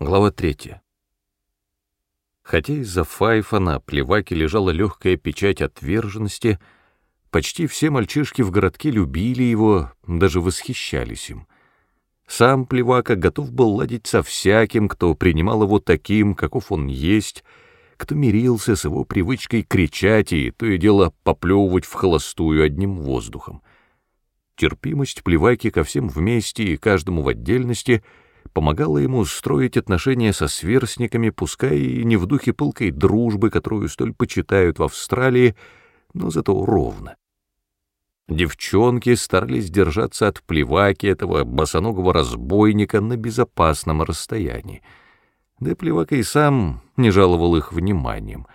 Глава третья. Хотя из-за Файфа на плеваке лежала легкая печать отверженности, почти все мальчишки в городке любили его, даже восхищались им. Сам плевака готов был ладить со всяким, кто принимал его таким, каков он есть, кто мирился с его привычкой кричать и то и дело поплевывать в холостую одним воздухом. Терпимость плеваки ко всем вместе и каждому в отдельности — помогала ему строить отношения со сверстниками, пускай и не в духе пылкой дружбы, которую столь почитают в Австралии, но зато ровно. Девчонки старались держаться от плеваки этого босоногого разбойника на безопасном расстоянии. Да плевака и сам не жаловал их вниманием.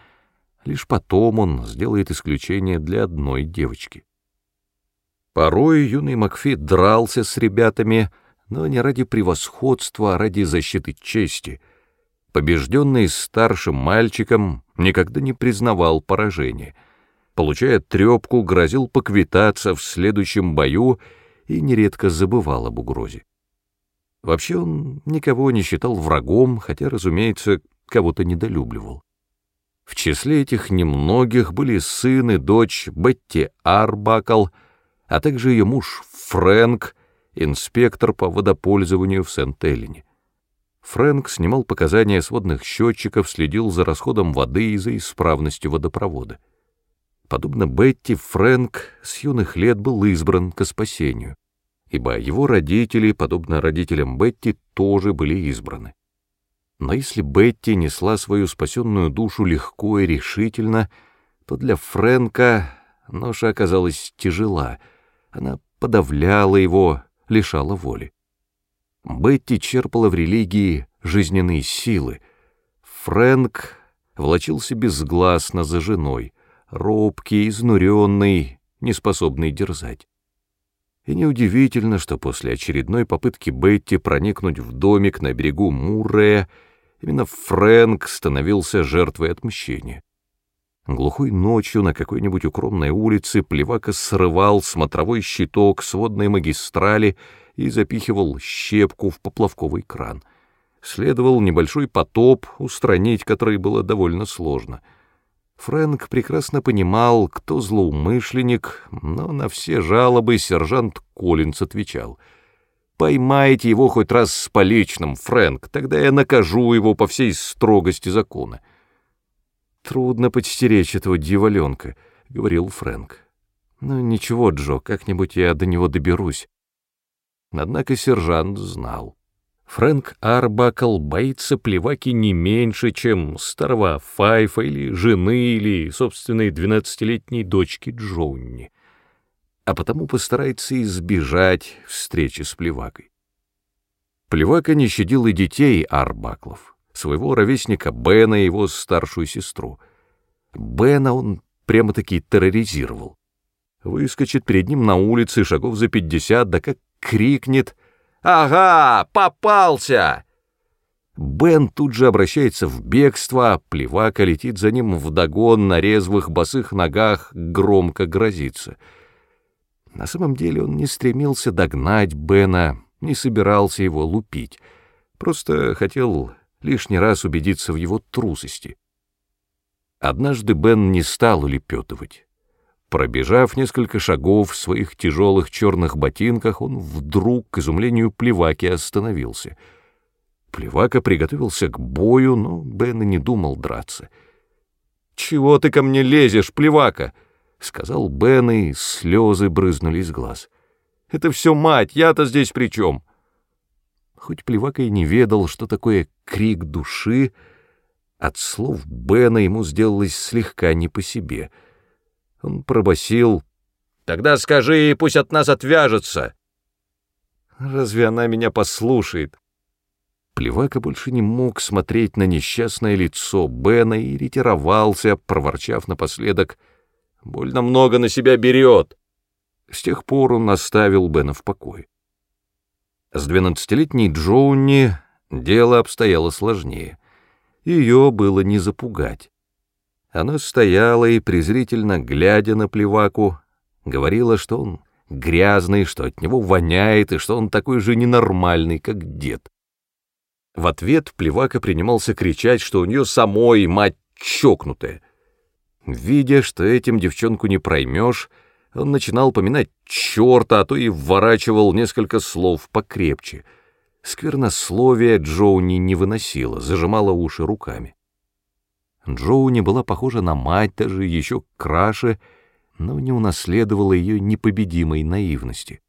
Лишь потом он сделает исключение для одной девочки. Порой юный Макфи дрался с ребятами — но не ради превосходства, а ради защиты чести. Побежденный старшим мальчиком никогда не признавал поражения. Получая трепку, грозил поквитаться в следующем бою и нередко забывал об угрозе. Вообще он никого не считал врагом, хотя, разумеется, кого-то недолюбливал. В числе этих немногих были сын и дочь Бетти Арбакл, а также ее муж Фрэнк, инспектор по водопользованию в Сент-Эллене. Фрэнк снимал показания сводных счетчиков, следил за расходом воды и за исправностью водопровода. Подобно Бетти, Фрэнк с юных лет был избран к спасению, ибо его родители, подобно родителям Бетти, тоже были избраны. Но если Бетти несла свою спасенную душу легко и решительно, то для Фрэнка ноша оказалась тяжела, она подавляла его, лишала воли. Бетти черпала в религии жизненные силы. Фрэнк влочился безгласно за женой, робкий, изнуренный, неспособный дерзать. И неудивительно, что после очередной попытки Бетти проникнуть в домик на берегу Муррея именно Фрэнк становился жертвой отмщения. Глухой ночью на какой-нибудь укромной улице Плевака срывал смотровой щиток сводной магистрали и запихивал щепку в поплавковый кран. Следовал небольшой потоп, устранить который было довольно сложно. Фрэнк прекрасно понимал, кто злоумышленник, но на все жалобы сержант Коллинс отвечал. «Поймайте его хоть раз с поличным, Фрэнк, тогда я накажу его по всей строгости закона». «Трудно подстеречь этого дьяволенка», — говорил Фрэнк. «Ну ничего, Джо, как-нибудь я до него доберусь». Однако сержант знал. Фрэнк Арбакл боится плеваки не меньше, чем старого Файфа или жены, или собственной двенадцатилетней дочки Джоунни, а потому постарается избежать встречи с плевакой. Плевака не щадил и детей Арбаклов своего ровесника Бена и его старшую сестру. Бена он прямо-таки терроризировал. Выскочит перед ним на улице шагов за пятьдесят, да как крикнет «Ага, попался!» Бен тут же обращается в бегство, а плевака летит за ним вдогон на резвых босых ногах, громко грозится. На самом деле он не стремился догнать Бена, не собирался его лупить, просто хотел лишний раз убедиться в его трусости. Однажды Бен не стал улепетывать. Пробежав несколько шагов в своих тяжелых черных ботинках, он вдруг, к изумлению Плеваки, остановился. Плевака приготовился к бою, но Бен и не думал драться. «Чего ты ко мне лезешь, Плевака?» — сказал Бен, и слезы брызнули из глаз. «Это все мать, я-то здесь при чем?» Хоть Плевака и не ведал, что такое крик души, от слов Бена ему сделалось слегка не по себе. Он пробасил «Тогда скажи, пусть от нас отвяжется!» «Разве она меня послушает?» Плевака больше не мог смотреть на несчастное лицо Бена и ретировался, проворчав напоследок «Больно много на себя берет!» С тех пор он оставил Бена в покое. С двенадцатилетней Джоуни дело обстояло сложнее. Ее было не запугать. Она стояла и, презрительно глядя на плеваку, говорила, что он грязный, что от него воняет, и что он такой же ненормальный, как дед. В ответ Плевака принимался кричать, что у нее самой мать чокнутая. Видя, что этим девчонку не проймешь, он начинал поминать черта, а то и вворачивал несколько слов покрепче. Сквернословие Джоуни не выносила, зажимала уши руками. Джоуни была похожа на мать, даже еще краше, но не унаследовала ее непобедимой наивности.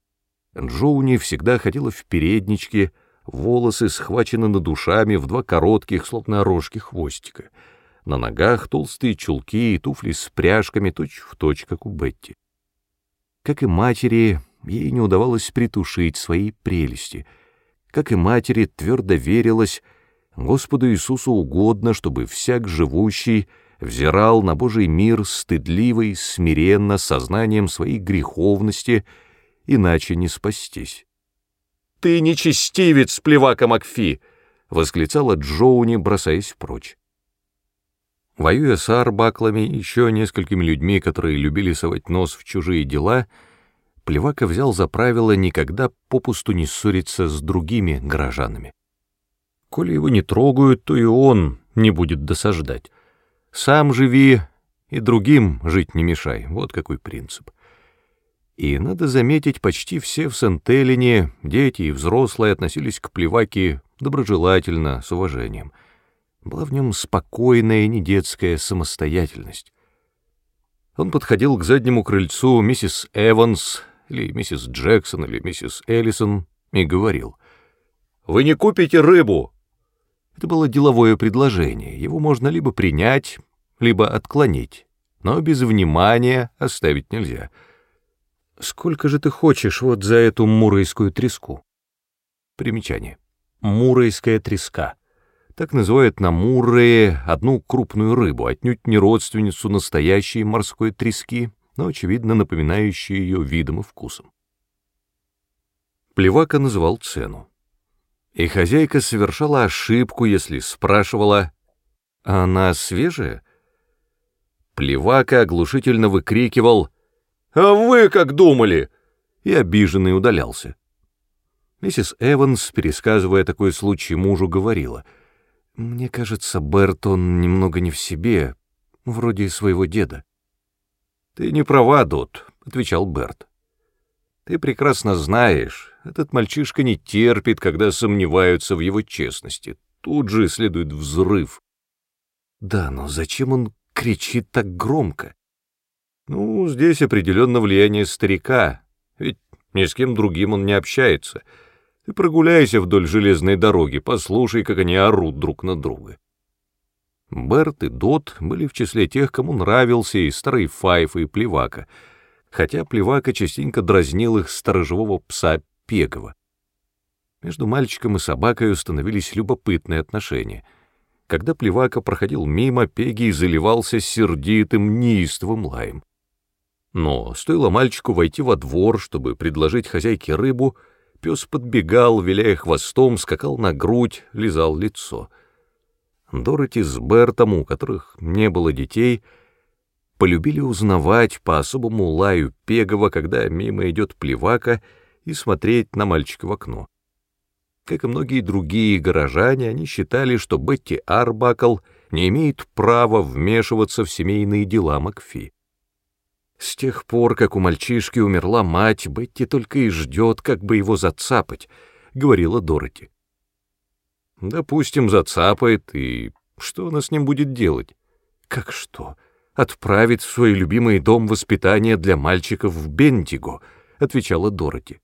Джоуни всегда ходила в передничке, волосы схвачены над душами в два коротких, словно рожки хвостика. На ногах толстые чулки и туфли с пряжками, точь-в-точь, точь, как у Бетти. Как и матери, ей не удавалось притушить свои прелести. Как и матери, твердо верилась, Господу Иисусу угодно, чтобы всяк живущий взирал на Божий мир стыдливый, смиренно, сознанием своей греховности, иначе не спастись. «Ты нечестивец, плевака Макфи!» — восклицала Джоуни, бросаясь прочь. Воюя с арбаклами и еще несколькими людьми, которые любили совать нос в чужие дела, Плевака взял за правило никогда попусту не ссориться с другими горожанами. Коли его не трогают, то и он не будет досаждать. Сам живи и другим жить не мешай, вот какой принцип. И, надо заметить, почти все в Сент-Эллине, дети и взрослые, относились к Плеваке доброжелательно, с уважением — была в нем спокойная, не детская самостоятельность. Он подходил к заднему крыльцу миссис Эванс, или миссис Джексон, или миссис Эллисон, и говорил, «Вы не купите рыбу!» Это было деловое предложение, его можно либо принять, либо отклонить, но без внимания оставить нельзя. «Сколько же ты хочешь вот за эту муройскую треску?» Примечание. Муройская треска — так называют на Мурре одну крупную рыбу, отнюдь не родственницу настоящей морской трески, но, очевидно, напоминающую ее видом и вкусом. Плевака называл цену. И хозяйка совершала ошибку, если спрашивала, «А она свежая?» Плевака оглушительно выкрикивал, «А вы как думали?» и обиженный удалялся. Миссис Эванс, пересказывая такой случай мужу, говорила — мне кажется, Берт, он немного не в себе, вроде своего деда. Ты не права, Дот, отвечал Берт. Ты прекрасно знаешь, этот мальчишка не терпит, когда сомневаются в его честности. Тут же следует взрыв. Да, но зачем он кричит так громко? Ну, здесь определенно влияние старика, ведь ни с кем другим он не общается — ты прогуляйся вдоль железной дороги, послушай, как они орут друг на друга. Берт и Дот были в числе тех, кому нравился и старый Файф, и Плевака, хотя Плевака частенько дразнил их сторожевого пса Пегова. Между мальчиком и собакой установились любопытные отношения. Когда Плевака проходил мимо, Пеги заливался сердитым, неистовым лаем. Но стоило мальчику войти во двор, чтобы предложить хозяйке рыбу — Пес подбегал, виляя хвостом, скакал на грудь, лизал лицо. Дороти с Бертом, у которых не было детей, полюбили узнавать по особому лаю Пегова, когда мимо идет плевака, и смотреть на мальчика в окно. Как и многие другие горожане, они считали, что Бетти Арбакл не имеет права вмешиваться в семейные дела Макфи. С тех пор, как у мальчишки умерла мать, Бетти только и ждет, как бы его зацапать, — говорила Дороти. Допустим, зацапает, и что она с ним будет делать? Как что? Отправить в свой любимый дом воспитания для мальчиков в Бендиго, — отвечала Дороти.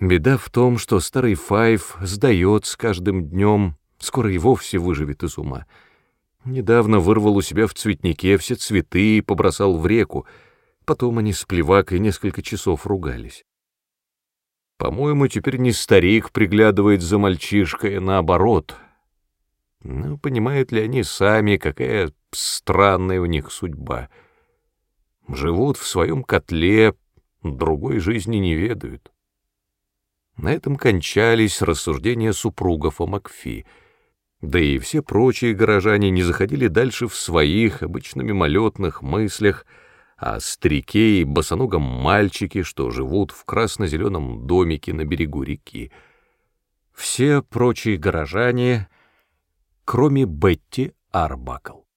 Беда в том, что старый Файв сдает с каждым днем, скоро и вовсе выживет из ума. Недавно вырвал у себя в цветнике все цветы и побросал в реку, — Потом они с Плевакой несколько часов ругались. По-моему, теперь не старик приглядывает за мальчишкой, а наоборот. Ну, понимают ли они сами, какая странная у них судьба? Живут в своем котле, другой жизни не ведают. На этом кончались рассуждения супругов о Макфи, да и все прочие горожане не заходили дальше в своих обычно мимолетных мыслях, о старике и босоногом мальчике, что живут в красно-зеленом домике на берегу реки. Все прочие горожане кроме Бетти Арбакл.